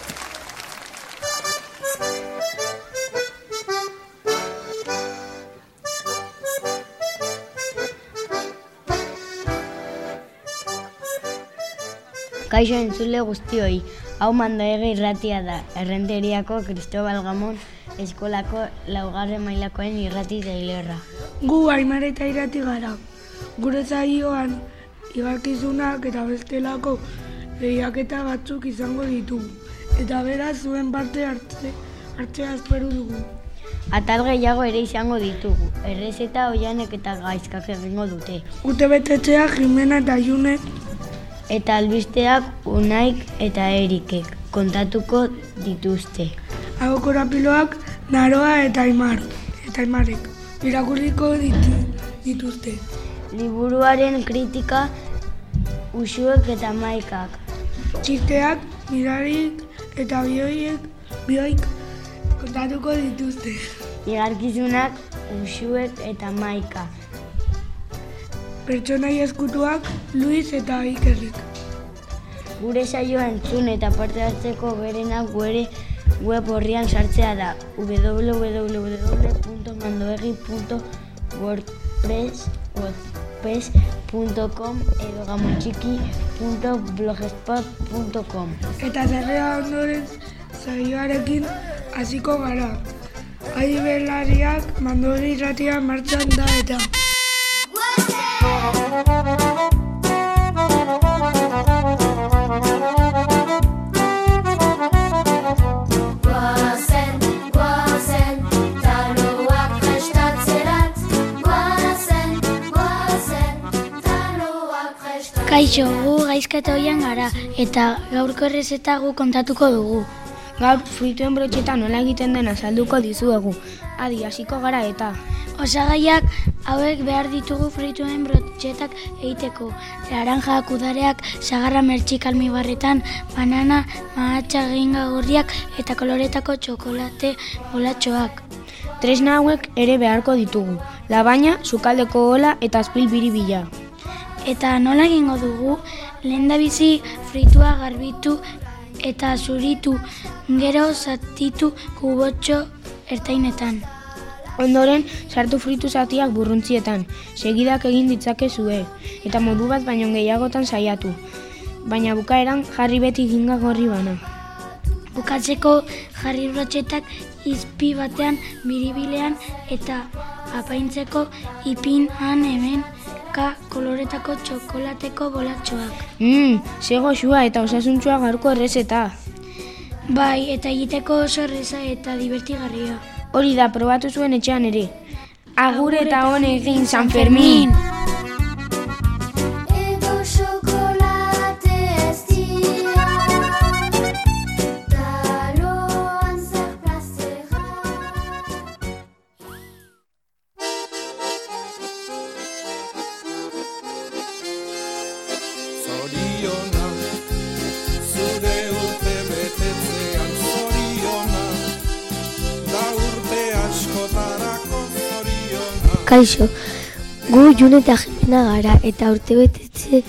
prest? Kaixo entzule guztioi, hau mandoege irratia da, errenteriako Cristobal Gamon eskolako laugarren mailakoen irrati zailerra. Gu aimare eta irati gara. Gure zaioan igarkizunak eta bestelako lehiaketa batzuk izango ditugu. Eta beraz zuen parte hartze, hartzea esperu dugu. Atal gehiago ere izango ditugu, errezeta oianek eta gaizkak egingo dute. Ute betetzea Jimena eta June Eta albisteak Unaik eta Erikek kontatuko dituzte. hau korapiloak Naroa eta Aimar. Eta Aimarek. Irakurriko ditu, dituzte. Liburuaren kritika usuek eta maikak. Txisteak, mirarik eta bioiek, bioik kontatuko dituzte. Igarkizunak usuek eta maika. Pertsonai eskutuak Luis eta Ikerrik. Gure saioa entzun eta parte hartzeko berenak gure web horrian sartzea da www.mandoegi.wordpress.com edo gamontxiki.blogspot.com Eta zerrea ondoren saioarekin hasiko gara. Adi belariak mandori irratia martxan da eta. Kaixo, gu gaizketa hoian gara eta gaurko errezeta gu kontatuko dugu. Gaur frituen brotxeta nola egiten dena salduko dizuegu. Adi, hasiko gara eta. Osagaiak hauek behar ditugu frituen brotxetak egiteko. Laranja kudareak, sagarra mertxik almibarretan, banana, mahatxa ginga gorriak eta koloretako txokolate bolatxoak. Tresna hauek ere beharko ditugu. Labaina, sukaldeko gola eta azpil biribila. Eta nola egingo dugu, lehen bizi fritua garbitu eta zuritu, gero zatitu kubotxo ertainetan. Ondoren, sartu fritu zatiak burruntzietan, segidak egin ditzakezue, eta modu bat baino gehiagotan saiatu. Baina bukaeran jarri beti ginga gorri bana. Bukatzeko jarri brotxetak izpi batean biribilean eta apaintzeko ipin han hemen ka koloretako txokolateko bolatxoak. Mmm, ze goxua eta osasuntsua gaurko errezeta. Bai, eta egiteko oso erreza eta divertigarria. Hori da, probatu zuen etxean ere. Agur eta honegin San Fermin! Kaixo, gu June eta Jimena gara eta urte betetze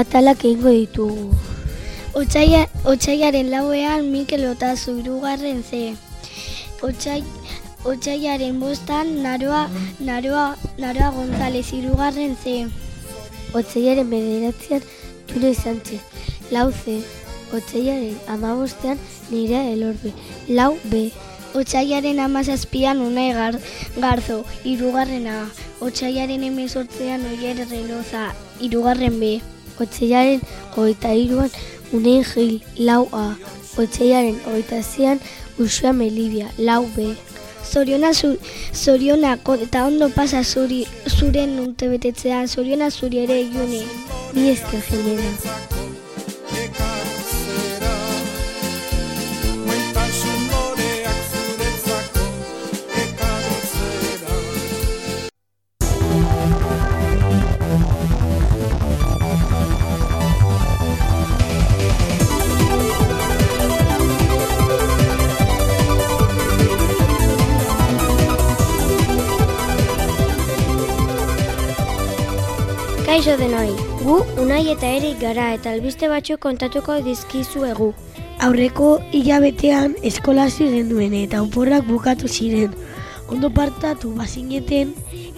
atalak egingo ditugu. Otsaia, otsaiaren lauean Mikel Otazu irugarren ze. Otsai, otsaiaren bostan Naroa, Naroa, Naroa González irugarren ze. Otsaiaren bederatzean June Sánchez, lau ze. Otsaiaren amabostean nire elorbe, lau B. Otsaiaren amazazpian Unai gar, Garzo, irugarrena. Otsaiaren emezortzean Oier Renoza, irugarren B. Otsaiaren hogeita hiruan Unein Gil, lau A. Otsaiaren hogeita zean Usua Melibia, lau B. Zoriona, zu, zoriona eta ondo pasa zuri, zuren urte betetzean, zoriona zuri ere june. Bi esker Kaixo denoi, gu Unai eta Erik gara eta albiste batzuk kontatuko dizkizuegu. Aurreko hilabetean eskolasi genuen eta oporrak bukatu ziren. Ondo partatu bazineten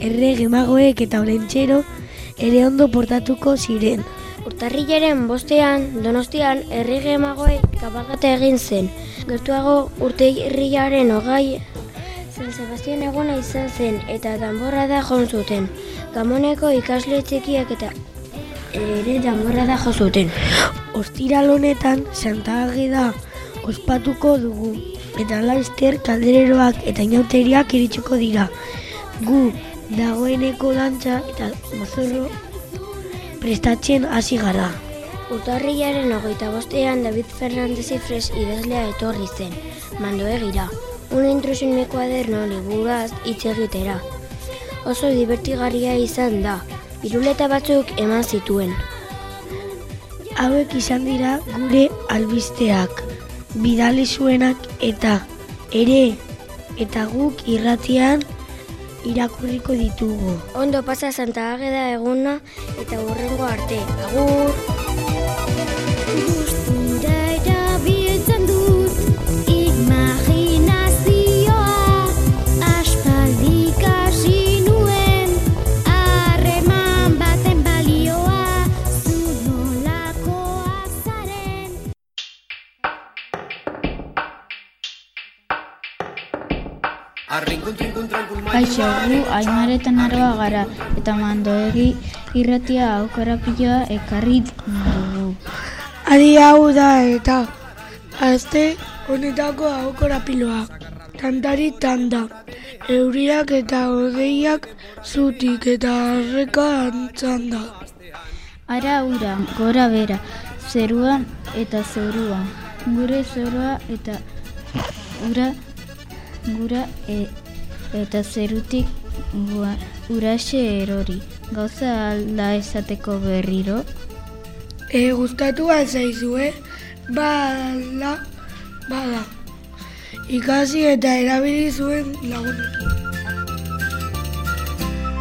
errege magoek eta orentxero ere ondo portatuko ziren. Urtarrilaren bostean, donostian, errege magoek kabalgata egin zen. Gertuago urtarrilaren hogei, San Sebastian eguna izan zen eta danborra da jon zuten. Gamoneko ikasle txikiak eta ere danborra da jo zuten. Ostiral honetan Santa Ageda ospatuko dugu eta laizter kaldereroak eta inauteriak iritsiko dira. Gu dagoeneko dantza eta mozorro prestatzen hasi gara. Urtarrilaren hogeita bostean David Fernández Ifres idazlea etorri zen, mandoegira, una intrusión mi cuaderno liburaz hitz egitera. Oso divertigarria izan da, iruleta batzuk eman zituen. Hauek izan dira gure albisteak, bidali zuenak eta ere eta guk irratian irakurriko ditugu. Ondo pasa Santa Ageda eguna eta hurrengo arte. Agur! Kaixo, gu aimaretan aroa gara eta mandoegi irratia aukarapioa ekarri dugu. Adi hau da eta aste honetako aukorapiloa. Tantari tanda, euriak eta odeiak zutik eta harreka antzanda. Ara ura, gora bera, zerua eta zorua. Gure zorua eta ura, gura e, eta zerutik gua, uraxe erori. Gauza alda esateko berriro, E, gustatu zaizue, bada, bada. Ikasi eta erabili zuen lagunekin.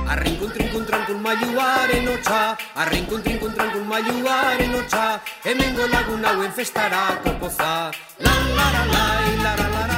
Arrinkun trinkun trankun mailuaren hotza Arrinkun trinkun trankun mailuaren hotza Hemengo lagun hauen festarako poza la la la la la la la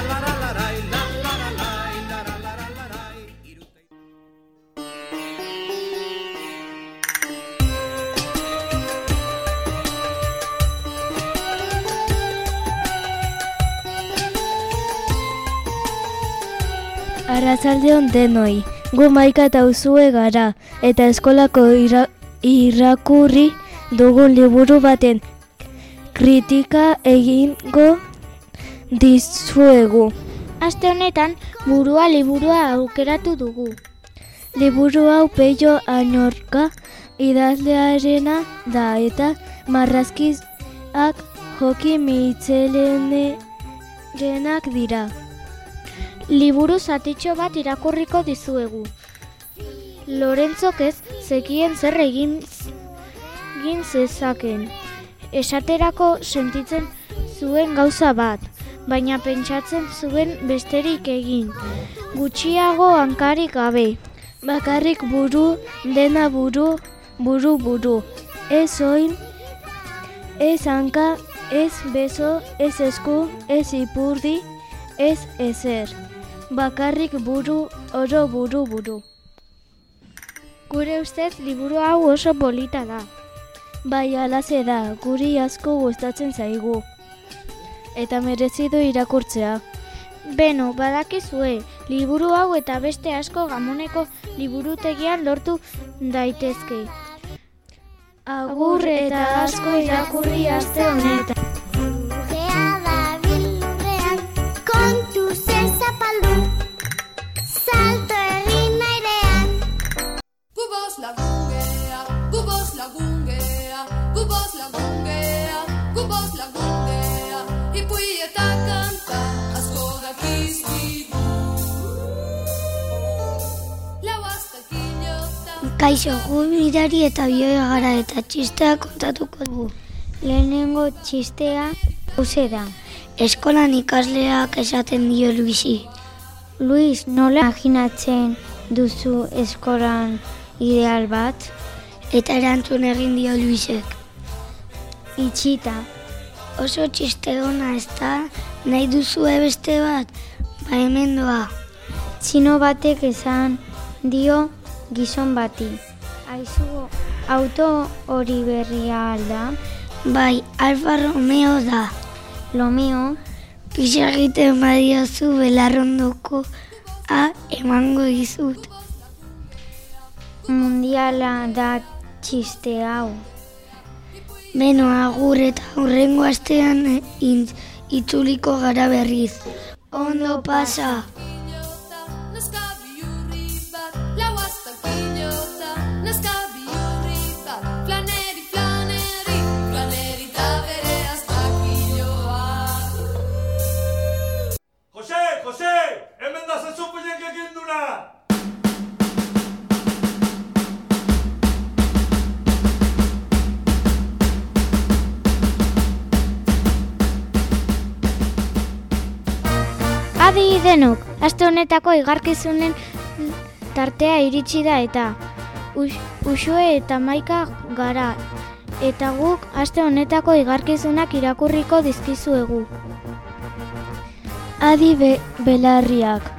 Arratzaldeon denoi, gu maika eta uzue gara, eta eskolako ira, irakurri dugun liburu baten kritika egingo dizuegu. Aste honetan, burua liburua aukeratu dugu. Liburu hau peio anorka idazlearena da eta marrazkiak joki mitzelenerenak dira. Liburu zatitxo bat irakurriko dizuegu. Lorentzok ez zekien zer egin, egin zezaken. Esaterako sentitzen zuen gauza bat, baina pentsatzen zuen besterik egin. Gutxiago hankarik gabe. Bakarrik buru, dena buru, buru buru. Ez oin, ez hanka, ez beso, ez esku, ez ipurdi, ez ezer. Bakarrik buru, oro buru buru. Gure ustez liburu hau oso polita da. Bai alaze da, guri asko gustatzen zaigu. Eta merezi du irakurtzea. Beno, badakizue, liburu hau eta beste asko gamoneko liburutegian lortu daitezke. Agur eta asko irakurri aste honetan. Kaixo, gu mirari eta bioa gara eta txistea kontatuko dugu. Lehenengo txistea uze da. Eskolan ikasleak esaten dio Luisi. Luis, nola imaginatzen duzu eskolan ideal bat? Eta erantzun egin dio Luisek. Itxita. Oso txisteduna ez da, nahi duzue beste bat, ba hemen doa. Txino batek esan dio gizon bati. Aizu, auto hori berria alda, Bai, Alfa Romeo da. Lomeo, Pixa egiten badiozu belarrondoko a emango dizut. mundiala da txiste hau. Beno, agur eta hurrengo astean eh, itzuliko gara berriz. Ondo pasa! Denok, aste honetako igarkizunen tartea iritsi da eta us, usue eta maika gara. Eta guk aste honetako igarkizunak irakurriko dizkizuegu. Adi be, belarriak.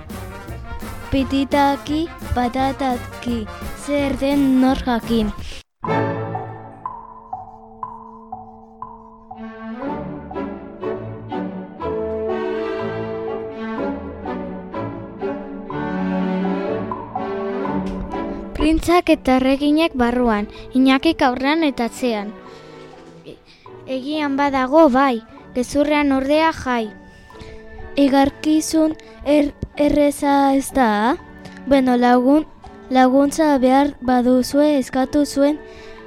Pititaki, patataki, zer den nor jakin. Printzak eta erreginek barruan, inakik aurrean eta atzean. E- Egian badago bai, gezurrean ordea jai. Igarkizun er, erreza ez da? Bueno, lagun, laguntza behar baduzue eskatu zuen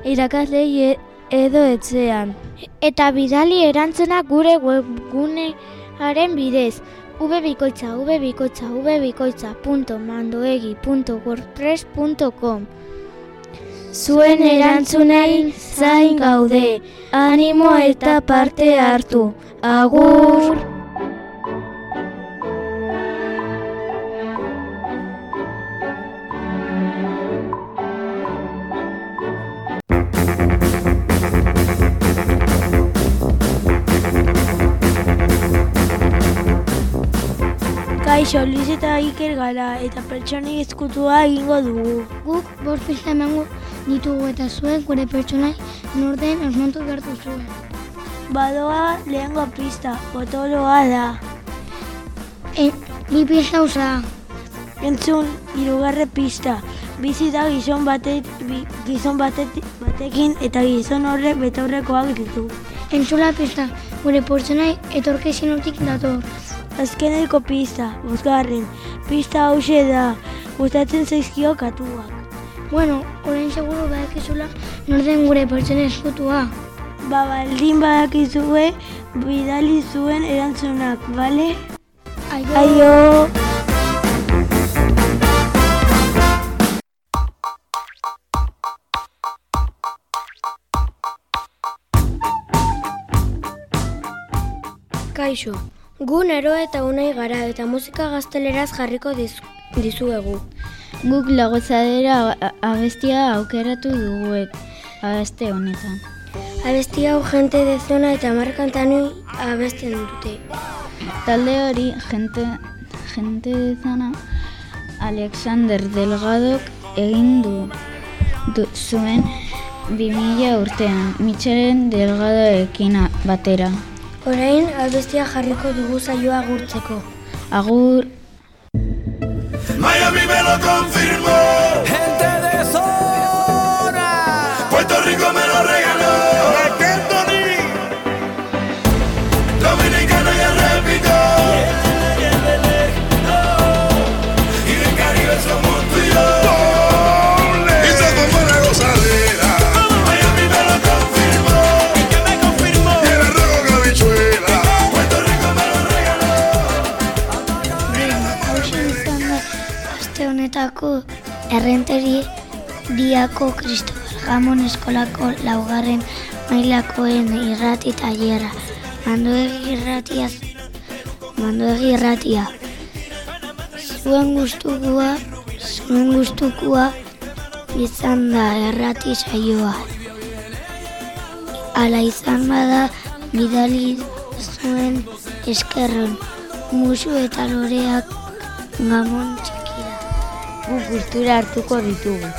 irakaslei e- edo etzean. Eta bidali erantzuna gure webgunearen bidez. Vbikoitza, vbikoitza, vbikoitza, punto, mandoegi, punto, wordpress. Zuen erantzunei zain gaude, animo eta parte hartu. Agur! Kaixo, Luis eta Iker gara eta pertsonei ezkutua egingo dugu. Guk bost pista emango ditugu eta zuek gure pertsonai norden osmontu behar duzue. Badoa lehengo pista, potoloa da. E, bi pista usa. Entzun, hirugarre pista. Bizi da gizon, bate, bi, gizon batet, batekin eta gizon horrek betaurrekoak ditu. Entzula pista, gure pertsonai etorkezinotik dator. Azkeneko pista, bosgarren. Pista hause da, gustatzen zaizkio katuak. Bueno, orain seguru badakizula norden gure pertsona eskutua. Ba, baldin badakizue, bidali zuen erantzunak, bale? Aio! Aio! Kaixo, gu nero eta unai gara eta musika gazteleraz jarriko diz, dizuegu. Guk lagozadera abestia aukeratu duguek aste honetan. Abesti hau jente de zona eta markantanu abesten dute. Talde hori jente, jente dezana Alexander Delgadok egin du, du zuen 2000 urtean Michelen Delgadoekin batera. Orain abestia jarriko dugu saioa gurtzeko. Agur Miami me lo confirmó. Gamon eskolako laugarren mailakoen irrati tailerra. Mandoegi irratia, mandoegi irratia. Zuen gustukua, zuen gustukua izan da errati saioa. Ala izan bada bidali zuen eskerron, musu eta loreak gamon txikira. Gu gustura hartuko ditugu.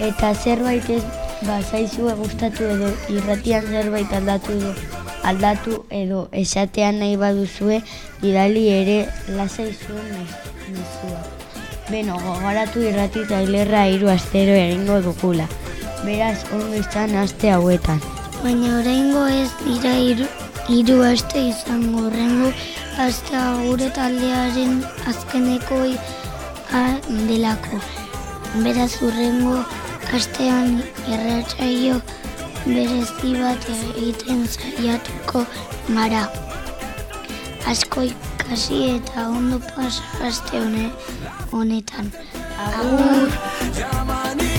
Eta zerbait ez bazaizue gustatu edo irratian zerbait aldatu edo aldatu edo esatean nahi baduzue bidali ere lasai zuen mez- mezua. Beno, gogoratu irrati tailerra hiru astero egingo dugula. Beraz, ondo izan aste hauetan. Baina oraingo ez dira hiru hiru aste izango horrengo astea gure taldearen azkeneko delako. Beraz urrengo astean erratsaio berezi bat egiten saiatuko gara. Asko ikasi eta ondo pasa aste hone- honetan. Agur!